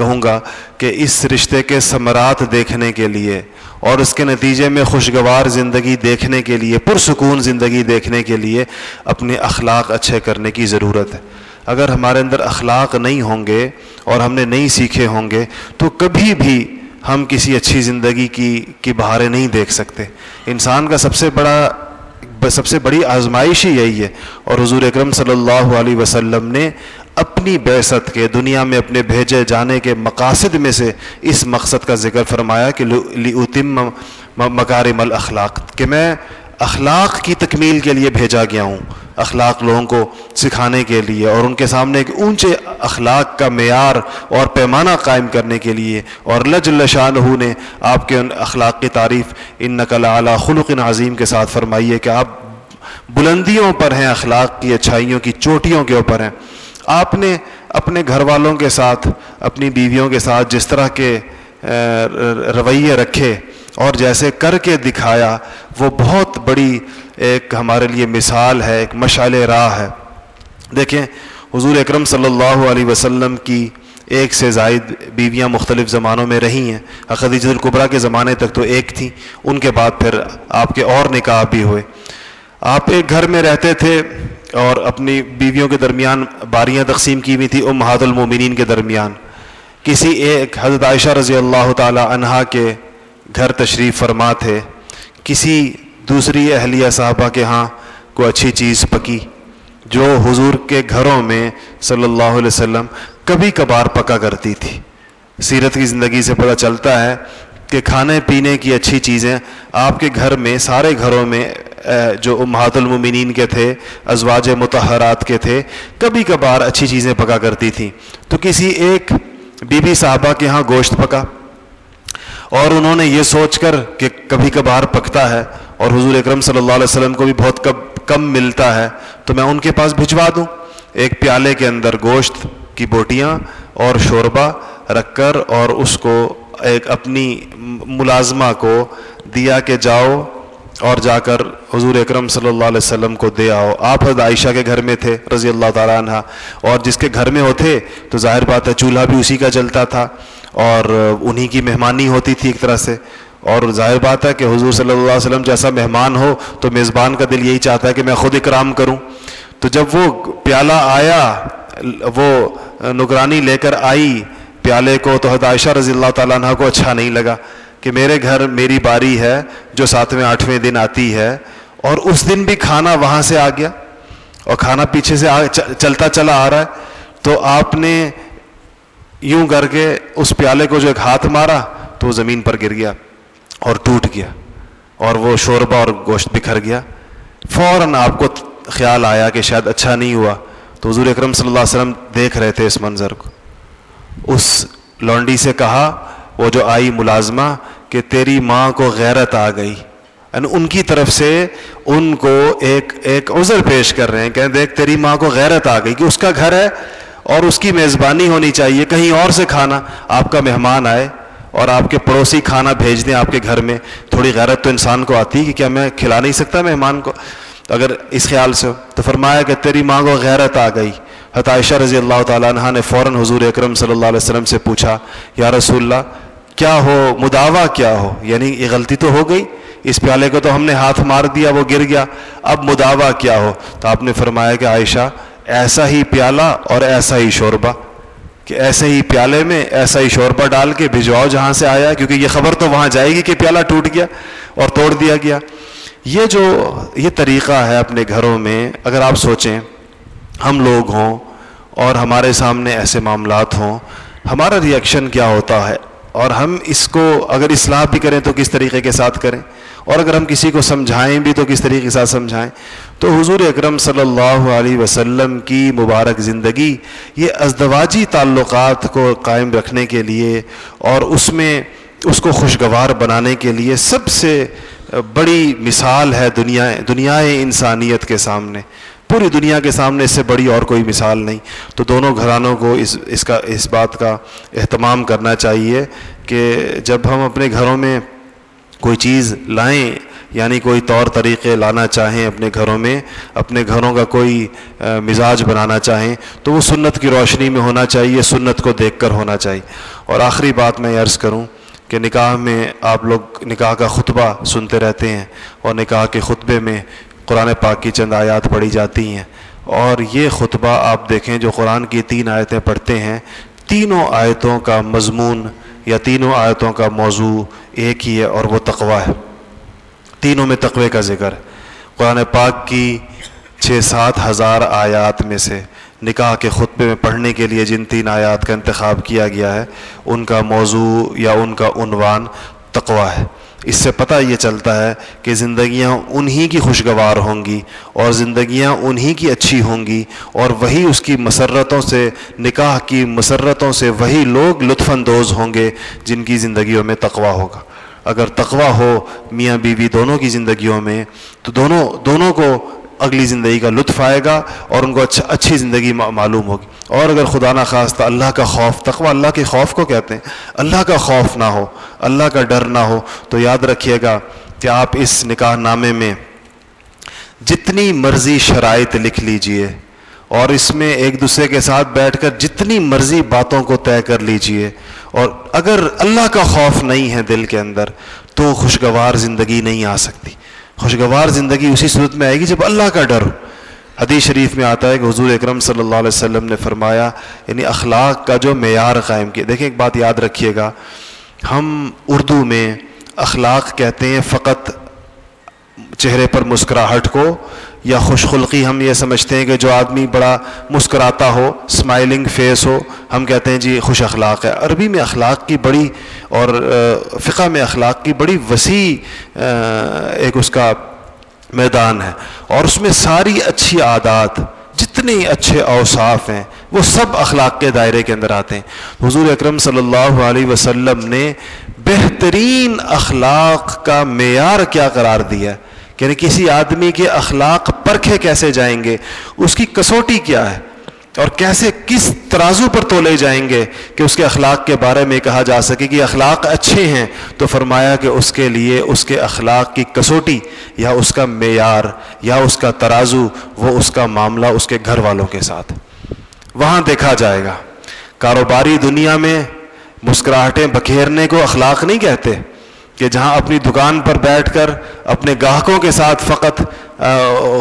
کہوں گا کہ اس رشتے کے ثمرات دیکھنے کے لیے اور اس کے نتیجے میں خوشگوار زندگی دیکھنے کے لیے، پرسکون زندگی دیکھنے کے لیے اپنے اخلاق اچھے کرنے کی ضرورت ہے۔ اگر ہمارے اندر اخلاق نہیں ہوں گے اور ہم نے نہیں سیکھے ہوں گے، تو کبھی بھی ہم کسی اچھی زندگی کی کی بہاریں نہیں دیکھ سکتے۔ انسان کا سب سے بڑا، سب سے بڑی آزمائش ہی یہی ہے۔ اور حضور اکرم صلی اللہ علیہ وسلم نے اپنی بیست کے دنیا میں اپنے بھیجے جانے کے مقاصد میں سے اس مقصد کا ذکر فرمایا کہ لیتم مکارم الاخلاق کہ میں اخلاق کی تکمیل کے لیے بھیجا گیا ہوں، اخلاق لوگوں کو سکھانے کے لیے اور ان کے سامنے ایک اونچے اخلاق کا معیار اور پیمانہ قائم کرنے کے لیے۔ اور لج شاہ نے آپ کے ان اخلاق کی تعریف ان نقل اعلیٰ خلق عظیم کے ساتھ فرمائی ہے کہ آپ بلندیوں پر ہیں، اخلاق کی اچھائیوں کی چوٹیوں کے اوپر ہیں۔ آپ نے اپنے گھر والوں کے ساتھ، اپنی بیویوں کے ساتھ جس طرح کے رویے رکھے اور جیسے کر کے دکھایا، وہ بہت بڑی ایک ہمارے لیے مثال ہے، ایک مشعل راہ ہے۔ دیکھیں، حضور اکرم صلی اللہ علیہ وسلم کی ایک سے زائد بیویاں مختلف زمانوں میں رہی ہیں۔ خدیجہ القبرہ کے زمانے تک تو ایک تھیں، ان کے بعد پھر آپ کے اور نکاح بھی ہوئے۔ آپ ایک گھر میں رہتے تھے اور اپنی بیویوں کے درمیان باریاں تقسیم کی ہوئی تھیں امہاد المومنین کے درمیان۔ کسی ایک حضرت عائشہ رضی اللہ تعالی عنہا کے گھر تشریف فرما تھے، کسی دوسری اہلیہ صاحبہ کے ہاں کوئی اچھی چیز پکی، جو حضور کے گھروں میں صلی اللہ علیہ وسلم کبھی کبھار پکا کرتی تھی۔ سیرت کی زندگی سے پتہ چلتا ہے کہ کھانے پینے کی اچھی چیزیں آپ کے گھر میں، سارے گھروں میں جو امہات المومنین کے تھے، ازواج متحرات کے تھے، کبھی کبھار اچھی چیزیں پکا کرتی تھیں۔ تو کسی ایک بی بی صاحبہ کے ہاں گوشت پکا، اور انہوں نے یہ سوچ کر کہ کبھی کبھار پکتا ہے، اور حضور اکرم صلی اللہ علیہ وسلم کو بھی بہت کم ملتا ہے، تو میں ان کے پاس بھجوا دوں۔ ایک پیالے کے اندر گوشت کی بوٹیاں اور شوربہ رکھ کر، اور اس کو ایک اپنی ملازمہ کو دیا کہ جاؤ اور جا کر حضور اکرم صلی اللہ علیہ وسلم کو دے آؤ۔ آپ حضرت عائشہ کے گھر میں تھے رضی اللہ تعالیٰ عنہ۔ اور جس کے گھر میں ہوتے تو ظاہر بات ہے چولہا بھی اسی کا جلتا تھا۔ اور انہی کی مہمانی ہوتی تھی ایک طرح سے۔ اور ظاہر بات ہے کہ حضور صلی اللہ علیہ وسلم جیسا مہمان ہو تو میزبان کا دل یہی چاہتا ہے کہ میں خود اکرام کروں۔ تو جب وہ پیالہ آیا، وہ نگرانی لے کر آئی پیالے کو تو حضرت عائشہ رضی اللہ تعالیٰ عنہ کو اچھا نہیں لگا۔ کہ میرے گھر میری باری ہے جو ساتویں آٹھویں دن آتی ہے اور اس دن بھی کھانا وہاں سے آ گیا اور کھانا پیچھے سے چلتا چلا آ رہا ہے تو آپ نے یوں کر کے اس پیالے کو جو ایک ہاتھ مارا تو وہ زمین پر گر گیا اور ٹوٹ گیا اور وہ شوربہ اور گوشت بکھر گیا۔ فوراً آپ کو خیال آیا کہ شاید اچھا نہیں ہوا۔ تو حضور اکرم صلی اللہ علیہ وسلم دیکھ رہے تھے اس منظر کو۔ اس لونڈی سے کہا وہ جو آئی ملازمہ کہ تیری ماں کو غیرت آ گئی۔ یعنی ان کی طرف سے ان کو ایک ایک عذر پیش کر رہے ہیں کہ دیکھ تیری ماں کو غیرت آ گئی کہ اس کا گھر ہے اور اس کی میزبانی ہونی چاہیے، کہیں اور سے کھانا۔ آپ کا مہمان آئے اور آپ کے پڑوسی کھانا بھیج دیں آپ کے گھر میں۔ تھوڑی غیرت تو انسان کو آتی کہ کیا میں کھلا نہیں سکتا مہمان کو؟ اگر اس خیال سے ہو تو فرمایا کہ تیری ماں کو غیرت آ گئی۔ عائشہ رضی اللہ تعالیٰ عنہ نے فوراً حضور اکرم صلی اللہ علیہ وسلم سے پوچھا، یا رسول اللہ، کیا ہو؟ مداوع کیا ہو؟ یعنی یہ غلطی تو ہو گئی، اس پیالے کو تو ہم نے ہاتھ مار دیا، وہ گر گیا، اب مداوع کیا ہو؟ تو آپ نے فرمایا کہ عائشہ، ایسا ہی پیالہ اور ایسا ہی شوربہ، کہ ایسے ہی پیالے میں ایسا ہی شوربہ ڈال کے بھجواؤ جہاں سے آیا، کیونکہ یہ خبر تو وہاں جائے گی کہ پیالہ ٹوٹ گیا اور توڑ دیا گیا۔ یہ جو، یہ طریقہ ہے اپنے گھروں میں، اگر آپ سوچیں ہم لوگ ہوں اور ہمارے سامنے ایسے معاملات ہوں، ہمارا ریئیکشن کیا ہوتا ہے؟ اور ہم اس کو اگر اصلاح بھی کریں تو کس طریقے کے ساتھ کریں؟ اور اگر ہم کسی کو سمجھائیں بھی تو کس طریقے کے ساتھ سمجھائیں؟ تو حضور اکرم صلی اللہ علیہ وسلم کی مبارک زندگی، یہ ازدواجی تعلقات کو قائم رکھنے کے لیے اور اس میں اس کو خوشگوار بنانے کے لیے سب سے بڑی مثال ہے دنیا دنیا انسانیت کے سامنے۔ پوری دنیا کے سامنے اس سے بڑی اور کوئی مثال نہیں۔ تو دونوں گھرانوں کو اس اس کا، اس بات کا اہتمام کرنا چاہیے کہ جب ہم اپنے گھروں میں کوئی چیز لائیں یعنی کوئی طور طریقے لانا چاہیں اپنے گھروں میں، اپنے گھروں کا کوئی مزاج بنانا چاہیں، تو وہ سنت کی روشنی میں ہونا چاہیے، سنت کو دیکھ کر ہونا چاہیے۔ اور آخری بات میں عرض کروں کہ نکاح میں آپ لوگ نکاح کا خطبہ سنتے رہتے ہیں اور نکاح کے خطبے میں قرآن پاک کی چند آیات پڑھی جاتی ہیں۔ اور یہ خطبہ آپ دیکھیں جو قرآن کی تین آیتیں پڑھتے ہیں، تینوں آیتوں کا مضمون یا تینوں آیتوں کا موضوع ایک ہی ہے اور وہ تقوی ہے۔ تینوں میں تقوی کا ذکر۔ ہے قرآن پاک کی چھ سات ہزار آیات میں سے نکاح کے خطبے میں پڑھنے کے لیے جن تین آیات کا انتخاب کیا گیا ہے، ان کا موضوع یا ان کا عنوان تقوا ہے۔ اس سے پتہ یہ چلتا ہے کہ زندگیاں انہی کی خوشگوار ہوں گی اور زندگیاں انہی کی اچھی ہوں گی اور وہی اس کی مسرتوں سے، نکاح کی مسرتوں سے وہی لوگ لطف اندوز ہوں گے جن کی زندگیوں میں تقوا ہوگا۔ اگر تقوا ہو میاں بیوی دونوں کی زندگیوں میں، تو دونوں دونوں کو اگلی زندگی کا لطف آئے گا اور ان کو اچھا اچھی زندگی معلوم ہوگی۔ اور اگر خدا نہ خواستہ اللہ کا خوف تقوی اللہ کے خوف کو کہتے ہیں، اللہ کا خوف نہ ہو، اللہ کا ڈر نہ ہو، تو یاد رکھیے گا کہ آپ اس نکاح نامے میں جتنی مرضی شرائط لکھ لیجیے اور اس میں ایک دوسرے کے ساتھ بیٹھ کر جتنی مرضی باتوں کو طے کر لیجیے۔ اور اگر اللہ کا خوف نہیں ہے دل کے اندر، تو خوشگوار زندگی نہیں آ سکتی۔ خوشگوار زندگی اسی صورت میں آئے گی جب اللہ کا ڈر حدیث شریف میں آتا ہے کہ حضور اکرم صلی اللہ علیہ وسلم نے فرمایا یعنی اخلاق کا جو معیار قائم کیا۔ دیکھیں ایک بات یاد رکھیے گا۔ ہم اردو میں اخلاق کہتے ہیں فقط چہرے پر مسکراہٹ کو، یا خوش خلقی ہم یہ سمجھتے ہیں کہ جو آدمی بڑا مسکراتا ہو اسمائلنگ فیس ہو، ہم کہتے ہیں جی خوش اخلاق ہے۔ عربی میں اخلاق کی بڑی اور فقہ میں اخلاق کی بڑی وسیع ایک اس کا میدان ہے۔ اور اس میں ساری اچھی عادات جتنے اچھے اوصاف ہیں، وہ سب اخلاق کے دائرے کے اندر آتے ہیں۔ حضور اکرم صلی اللہ علیہ وسلم نے بہترین اخلاق کا معیار کیا قرار دیا یعنی کسی آدمی کے اخلاق پرکھے کیسے جائیں گے، اس کی کسوٹی کیا ہے؟ اور کیسے کس ترازو پر تولے جائیں گے کہ اس کے اخلاق کے بارے میں کہا جا سکے کہ اخلاق اچھے ہیں، تو فرمایا کہ اس کے لیے اس کے اخلاق کی کسوٹی یا اس کا معیار یا اس کا ترازو، وہ اس کا معاملہ اس کے گھر والوں کے ساتھ۔ وہاں دیکھا جائے گا۔ کاروباری دنیا میں مسکراہٹیں بکھیرنے کو اخلاق نہیں کہتے کہ جہاں اپنی دکان پر بیٹھ کر اپنے گاہکوں کے ساتھ فقط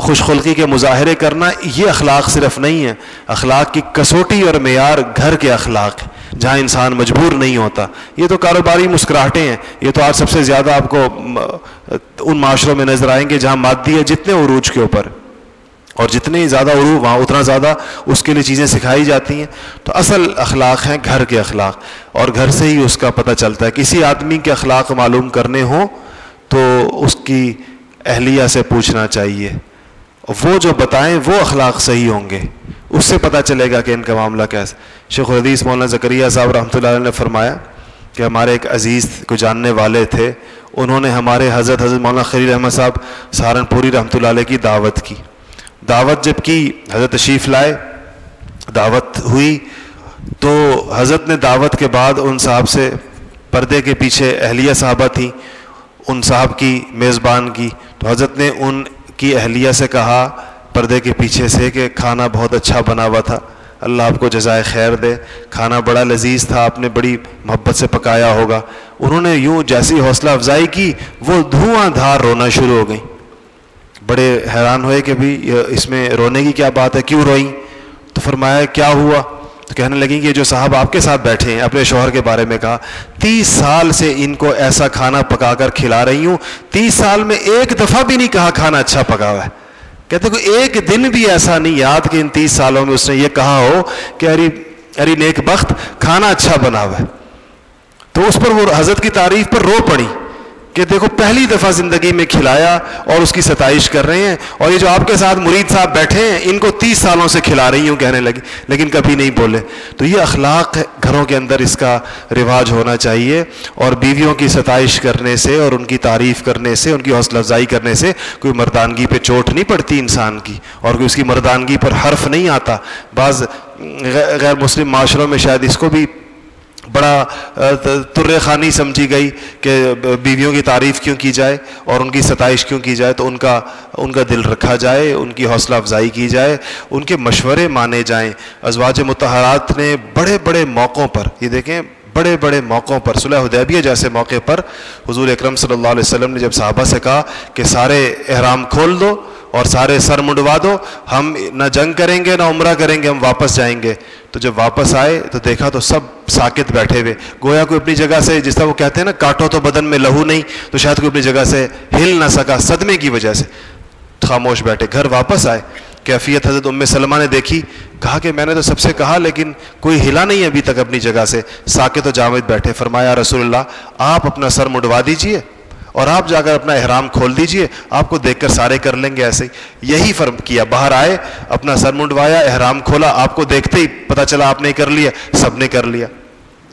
خوش خلقی کے مظاہرے کرنا یہ اخلاق صرف نہیں ہے۔ اخلاق کی کسوٹی اور معیار گھر کے اخلاق جہاں انسان مجبور نہیں ہوتا۔ یہ تو کاروباری مسکراہٹیں ہیں۔ یہ تو آج سب سے زیادہ آپ کو ان معاشروں میں نظر آئیں گے جہاں مادی ہے جتنے عروج کے اوپر۔ اور جتنے زیادہ عروج، وہاں اتنا زیادہ اس کے لیے چیزیں سکھائی جاتی ہیں۔ تو اصل اخلاق ہیں گھر کے اخلاق۔ اور گھر سے ہی اس کا پتہ چلتا ہے۔ کسی آدمی کے اخلاق معلوم کرنے ہوں تو اس کی اہلیہ سے پوچھنا چاہیے۔ وہ جو بتائیں وہ اخلاق صحیح ہوں گے۔ اس سے پتہ چلے گا کہ ان کا معاملہ کیسے شیخ الحدیث مولانا زکریہ صاحب رحمۃ اللہ علیہ نے فرمایا کہ ہمارے ایک عزیز کو جاننے والے تھے۔ انہوں نے ہمارے حضرت حضرت مولانا خلیل احمد صاحب سہارنپوری رحمۃ اللہ علیہ کی دعوت کی۔ دعوت جب کی، حضرت تشریف لائے، دعوت ہوئی۔ تو حضرت نے دعوت کے بعد ان صاحب سے پردے کے پیچھے اہلیہ صاحبہ تھیں۔ ان صاحب کی میزبان کی۔ تو حضرت نے ان کی اہلیہ سے کہا، پردے کے پیچھے سے کہ کھانا بہت اچھا بنا ہوا تھا۔ اللہ آپ کو جزائے خیر دے۔ کھانا بڑا لذیذ تھا، آپ نے بڑی محبت سے پکایا ہوگا۔ انہوں نے یوں جیسی حوصلہ افزائی کی، وہ دھواں دھار رونا شروع ہو گئیں۔ بڑے حیران ہوئے کہ بھی اس میں رونے کی کیا بات ہے، کیوں روئیں؟ تو فرمایا، کیا ہوا؟ تو کہنے لگیں کہ جو صاحب آپ کے ساتھ بیٹھے ہیں، اپنے شوہر کے بارے میں کہا، تیس سال سے ان کو ایسا کھانا پکا کر کھلا رہی ہوں۔ تیس سال میں ایک دفعہ بھی نہیں کہا کھانا اچھا پکا ہوا ہے۔ کہتے کہ ایک دن بھی ایسا نہیں، یاد کہ ان تیس سالوں میں اس نے یہ کہا ہو کہ اری اری نیک بخت کھانا اچھا بنا ہوا ہے۔ تو اس پر وہ حضرت کی تعریف پر رو پڑی۔ کہ دیکھو پہلی دفعہ زندگی میں کھلایا اور اس کی ستائش کر رہے ہیں اور یہ جو آپ کے ساتھ مرید صاحب بیٹھے ہیں، ان کو تیس سالوں سے کھلا رہی ہوں کہنے لگی، لیکن کبھی نہیں بولے۔ تو یہ اخلاق گھروں کے اندر اس کا رواج ہونا چاہیے اور بیویوں کی ستائش کرنے سے اور ان کی تعریف کرنے سے، ان کی حوصلہ افزائی کرنے سے کوئی مردانگی پہ چوٹ نہیں پڑتی انسان کی اور کوئی اس کی مردانگی پر حرف نہیں آتا۔ بعض غیر مسلم معاشروں میں شاید اس کو بھی بڑا تر خانی سمجھی گئی کہ بیویوں کی تعریف کیوں کی جائے اور ان کی ستائش کیوں کی جائے، تو ان کا ان کا دل رکھا جائے، ان کی حوصلہ افزائی کی جائے، ان کے مشورے مانے جائیں۔ ازواج متحرات نے بڑے بڑے موقعوں پر، یہ دیکھیں، بڑے بڑے موقعوں پر، صلح حدیبیہ جیسے موقع پر حضور اکرم صلی اللہ علیہ وسلم نے جب صحابہ سے کہا کہ سارے احرام کھول دو اور سارے سر منڈوا دو۔ ہم نہ جنگ کریں گے، نہ عمرہ کریں گے، ہم واپس جائیں گے۔ تو جب واپس آئے تو دیکھا تو سب ساکت بیٹھے ہوئے۔ گویا کوئی اپنی جگہ سے جس طرح وہ کہتے ہیں نا، کاٹو تو بدن میں لہو نہیں۔ تو شاید کوئی اپنی جگہ سے ہل نہ سکا صدمے کی وجہ سے۔ خاموش بیٹھے، گھر واپس آئے۔ کیفیت حضرت ام سلمہ نے دیکھی۔ کہا کہ میں نے تو سب سے کہا، لیکن کوئی ہلا نہیں ابھی تک اپنی جگہ سے۔ ساکت و جامد بیٹھے، فرمایا، رسول اللہ، آپ اپنا سر مڈوا دیجیے۔ اور آپ جا کر اپنا احرام کھول دیجیے، آپ کو دیکھ کر سارے کر لیں گے ایسے ہی۔ یہی فرم کیا، باہر آئے، اپنا سر منڈوایا، احرام کھولا، آپ کو دیکھتے ہی پتہ چلا آپ نے کر لیا، سب نے کر لیا۔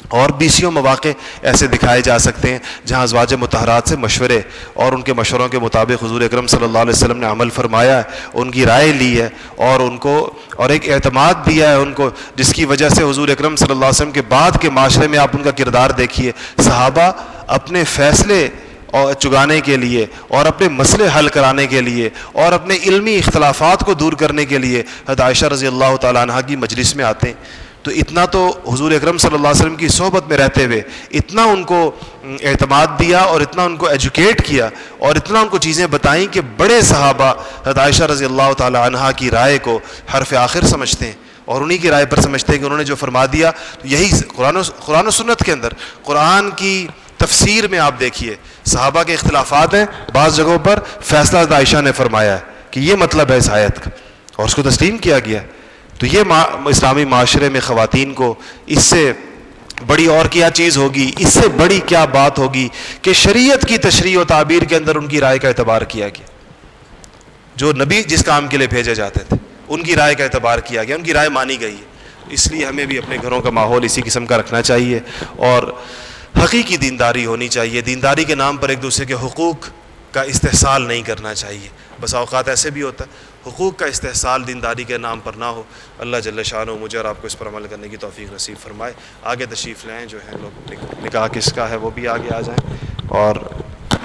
اور بیسیوں مواقع ایسے دکھائے جا سکتے ہیں جہاں ازواج متحرات سے مشورے اور ان کے مشوروں کے مطابق حضور اکرم صلی اللہ علیہ وسلم نے عمل فرمایا ہے، ان کی رائے لی ہے اور ان کو اور ایک اعتماد دیا ہے ان کو، جس کی وجہ سے حضور اکرم صلی اللہ علیہ وسلم کے بعد کے معاشرے میں آپ ان کا کردار دیکھیے۔ صحابہ اپنے فیصلے اور چگانے کے لیے اور اپنے مسئلے حل کرانے کے لیے اور اپنے علمی اختلافات کو دور کرنے کے لیے عائشہ رضی اللہ تعالیٰ عنہ کی مجلس میں آتے ہیں۔ تو اتنا تو حضور اکرم صلی اللہ علیہ وسلم کی صحبت میں رہتے ہوئے اتنا ان کو اعتماد دیا اور اتنا ان کو ایجوکیٹ کیا اور اتنا ان کو چیزیں بتائیں کہ بڑے صحابہ عائشہ رضی اللہ تعالیٰ عنہ کی رائے کو حرف آخر سمجھتے ہیں اور انہی کی رائے پر سمجھتے ہیں کہ انہوں نے جو فرما دیا، تو یہی قرآن و قرآن و سنت کے اندر قرآن کی تفسیر میں آپ دیکھیے۔ صحابہ کے اختلافات ہیں، بعض جگہوں پر فیصلہ عائشہ نے فرمایا ہے کہ یہ مطلب ہے اس آیت کا اور اس کو تسلیم کیا گیا تو یہ اسلامی معاشرے میں خواتین کو اس سے بڑی اور کیا چیز ہوگی؟ اس سے بڑی کیا بات ہوگی کہ شریعت کی تشریح و تعبیر کے اندر ان کی رائے کا اعتبار کیا گیا؟ جو نبی جس کام کے لیے بھیجے جاتے تھے، ان کی رائے کا اعتبار کیا گیا، ان کی رائے مانی گئی ہے۔ اس لیے ہمیں بھی اپنے گھروں کا ماحول اسی قسم کا رکھنا چاہیے اور حقیقی دینداری ہونی چاہیے۔ دینداری کے نام پر ایک دوسرے کے حقوق کا استحصال نہیں کرنا چاہیے۔ بس اوقات ایسے بھی ہوتا ہے، حقوق کا استحصال دینداری کے نام پر نہ ہو۔ اللہ جل شاہ مجھے اور آپ کو اس پر عمل کرنے کی توفیق نصیب فرمائے۔ آگے تشریف لیں جو ہے لوگ نکاح کس کا ہے وہ بھی آگے آ جائیں۔ اور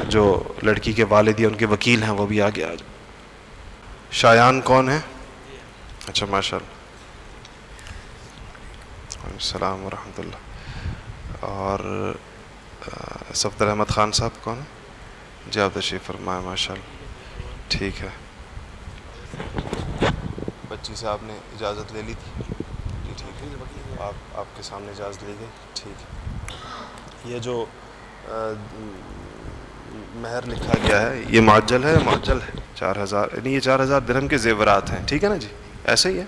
جو لڑکی کے والد یا ان کے وکیل ہیں وہ بھی آگے آ جائیں۔ شایان کون ہیں؟ اچھا ماشاء اللہ السلام ورحمۃ اللہ۔ اور صفدر احمد خان صاحب کون ہیں؟ جی آپ تشریف فرمائے ماشاء اللہ ٹھیک ہے۔ بچی سے آپ نے اجازت لے لی تھی؟ جی ٹھیک ہے۔ آپ آپ کے سامنے اجازت لی گئی؟ ٹھیک ہے۔ یہ جو مہر لکھا گیا ہے، یہ معجل ہے معجل ہے۔ چار ہزار یعنی یہ چار ہزار درہم کے زیورات ہیں۔ ٹھیک ہے نا جی؟ ایسے ہی ہے؟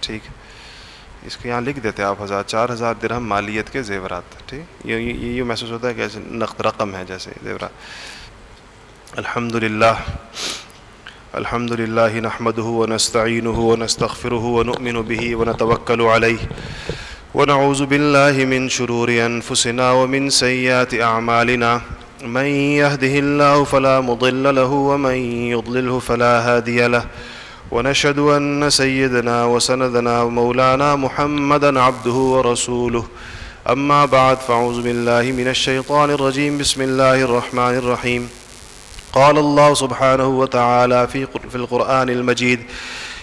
ٹھیک ہے۔ اس کو یہاں لکھ دیتے آپ ہزار، چار ہزار درہم مالیت کے زیورات، ٹھیک؟ یہ یہ محسوس ہوتا ہے کہ ایسے نقد رقم ہے جیسے زیورات۔ الحمد للہ الحمد للہ نحمد ونستعین ونستغفر ونؤمن به ونتوکل علیہ۔ ونعوذ باللہ من شرور انفسنا ومن سیئات اعمالنا۔ من يهده الله فلا مضل له ومن يضلله فلا هادي له۔ ونشهد أن سيدنا وسندنا ومولانا محمدا عبده ورسوله. أما بعد فأعوذ بالله من الشيطان الرجيم. بسم الله الرحمن الرحيم. قال الله سبحانه وتعالى في القرآن المجيد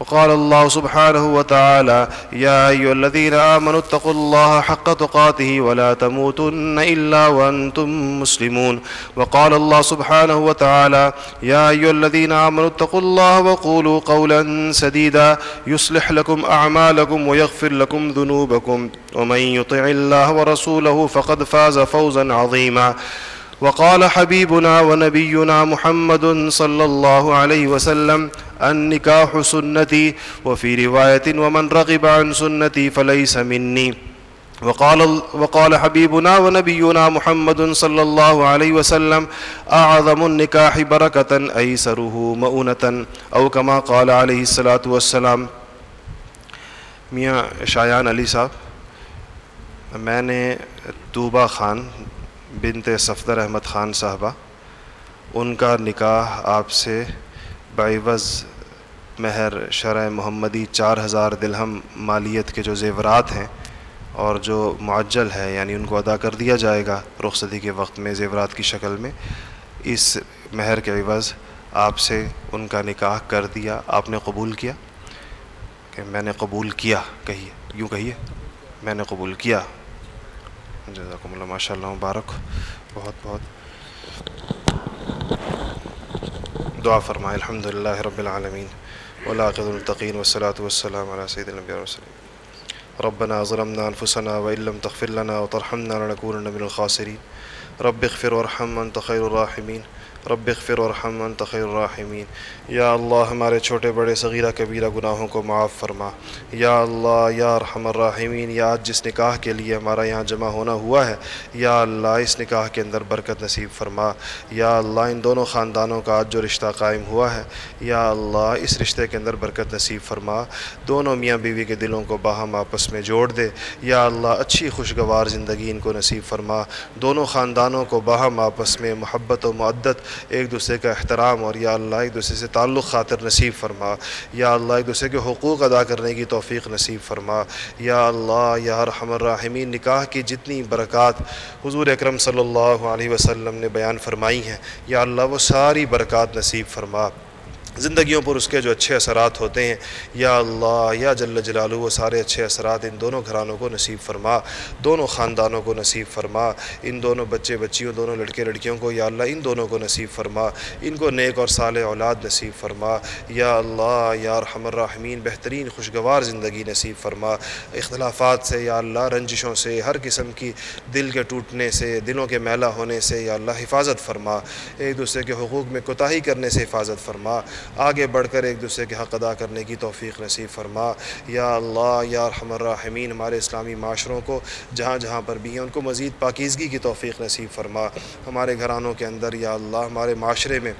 وقال الله سبحانه وتعالى يا أيها الذين آمنوا اتقوا الله حق تقاته ولا تموتن إلا وأنتم مسلمون. وقال الله سبحانه وتعالى يا أيها الذين آمنوا اتقوا الله وقولوا قولا سديدا يصلح لكم أعمالكم ويغفر لكم ذنوبكم. ومن يطع الله ورسوله فقد فاز فوزا عظيما. وقال حبيبنا ونبينا محمد صلى الله عليه وسلم النكاح سنتي وفي رواية ومن رغب عن سنتي فليس مني وقال, وقال حبيبنا ونبينا محمد صلى الله عليه وسلم أعظم النكاح بركة أيسره مؤونة أو كما قال عليه الصلاة والسلام. میاں شایان علی صاحب میں نے طوبہ خان بنت صفدر احمد خان صاحبہ ان کا نکاح آپ سے بعوض مہر شرع محمدی چار ہزار دلہم مالیت کے جو زیورات ہیں اور جو معجل ہے یعنی ان کو ادا کر دیا جائے گا رخصتی کے وقت میں زیورات کی شکل میں، اس مہر کے عوض آپ سے ان کا نکاح کر دیا، آپ نے قبول کیا؟ کہ میں نے قبول کیا، کہیے، یوں کہیے؟ میں نے قبول کیا۔ جزاکم اللہ ماشاء اللہ مبارک، بہت بہت۔ دعا فرمائے الحمد للہ رب العالمین ولاقد الطقین وسلاۃ والسلام علی سید النبی وسلم ربنا ظلمنا أنفسنا وإن لم تغفر لنا وترحمنا لنكونن من الخاسرین رب اغفر ورحم أنت خیر الراحمین رب اغفر ورحم انت خیر الراحمین۔ یا اللہ، ہمارے چھوٹے، بڑے، صغیرہ، کبیرہ گناہوں کو معاف فرما۔ یا اللہ، یا ارحم الراحمین، یا آج جس نکاح کے لیے ہمارا یہاں جمع ہونا ہوا ہے، یا اللہ، اس نکاح کے اندر برکت نصیب فرما۔ یا اللہ، ان دونوں خاندانوں کا آج جو رشتہ قائم ہوا ہے، یا اللہ، اس رشتے کے اندر برکت نصیب فرما۔ دونوں میاں بیوی کے دلوں کو باہم آپس میں جوڑ دے۔ یا اللہ، اچھی، خوشگوار زندگی ان کو نصیب فرما۔ دونوں خاندانوں کو باہم آپس میں محبت و معدت ایک دوسرے کا احترام اور یا اللہ ایک دوسرے سے تعلق خاطر نصیب فرما، یا اللہ ایک دوسرے کے حقوق ادا کرنے کی توفیق نصیب فرما۔ یا اللہ، یا رحم الرحمین نکاح کی جتنی برکات حضور اکرم صلی اللہ علیہ وسلم نے بیان فرمائی ہیں، یا اللہ وہ ساری برکات نصیب فرما۔ زندگیوں پر اس کے جو اچھے اثرات ہوتے ہیں، یا اللہ، یا جل جلالہ، وہ سارے اچھے اثرات ان دونوں گھرانوں کو نصیب فرما، دونوں خاندانوں کو نصیب فرما، ان دونوں بچے بچیوں، دونوں لڑکے لڑکیوں کو یا اللہ، ان دونوں کو نصیب فرما، ان کو نیک اور صالح اولاد نصیب فرما، یا اللہ، یا رحم الرحمین بہترین خوشگوار زندگی نصیب فرما۔ اختلافات سے، یا اللہ، رنجشوں سے، ہر قسم کی دل کے ٹوٹنے سے، دلوں کے میلہ ہونے سے، یا اللہ، حفاظت فرما۔ ایک دوسرے کے حقوق میں کوتاہی کرنے سے حفاظت فرما۔ آگے بڑھ کر ایک دوسرے کے حق ادا کرنے کی توفیق نصیب فرما۔ یا اللہ، یا رحم الرحمین ہمارے اسلامی معاشروں کو جہاں جہاں پر بھی ہیں، ان کو مزید پاکیزگی کی توفیق نصیب فرما۔ ہمارے گھرانوں کے اندر، یا اللہ، ہمارے معاشرے میں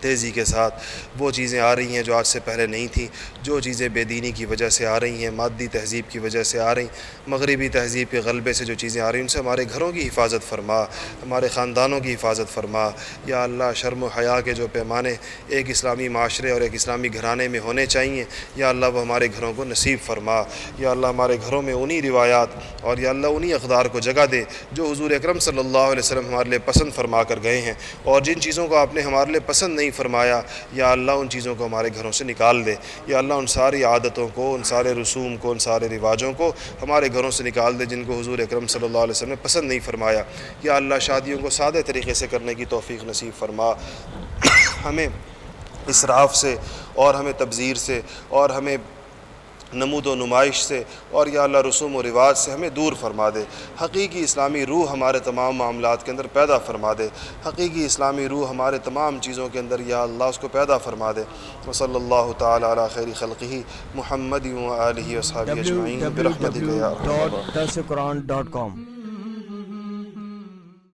تیزی کے ساتھ وہ چیزیں آ رہی ہیں جو آج سے پہلے نہیں تھیں، جو چیزیں بے دینی کی وجہ سے آ رہی ہیں، مادی تہذیب کی وجہ سے آ رہی مغربی تہذیب کے غلبے سے جو چیزیں آ رہی ہیں، ان سے ہمارے گھروں کی حفاظت فرما، ہمارے خاندانوں کی حفاظت فرما۔ یا اللہ، شرم و حیا کے جو پیمانے ایک اسلامی معاشرے اور ایک اسلامی گھرانے میں ہونے چاہیے یا اللہ وہ ہمارے گھروں کو نصیب فرما۔ یا اللہ، ہمارے گھروں میں انہی روایات اور یا اللہ انہی اقدار کو جگہ دے جو حضور اکرم صلی اللہ علیہ وسلم ہمارے لیے پسند فرما کر گئے ہیں۔ اور جن چیزوں کو آپ نے ہمارے لیے پسند نہیں فرمایا، یا اللہ ان چیزوں کو ہمارے گھروں سے نکال دے، یا اللہ ان ساری عادتوں کو، ان سارے رسوم کو، ان سارے رواجوں کو ہمارے گھروں سے نکال دے جن کو حضور اکرم صلی اللہ علیہ وسلم نے پسند نہیں فرمایا۔ یا اللہ شادیوں کو سادے طریقے سے کرنے کی توفیق نصیب فرما۔ ہمیں اسراف سے اور ہمیں تبذیر سے اور ہمیں نمود و نمائش سے اور یا اللہ رسوم و رواج سے ہمیں دور فرما دے۔ حقیقی اسلامی روح ہمارے تمام معاملات کے اندر پیدا فرما دے۔ حقیقی اسلامی روح ہمارے تمام چیزوں کے اندر یا اللہ اس کو پیدا فرما دے۔ وصلی اللہ تعالی علی خیر خلقی محمد و علیہ وصحبہ اجمعین برحمتک یا ارحم الراحمین۔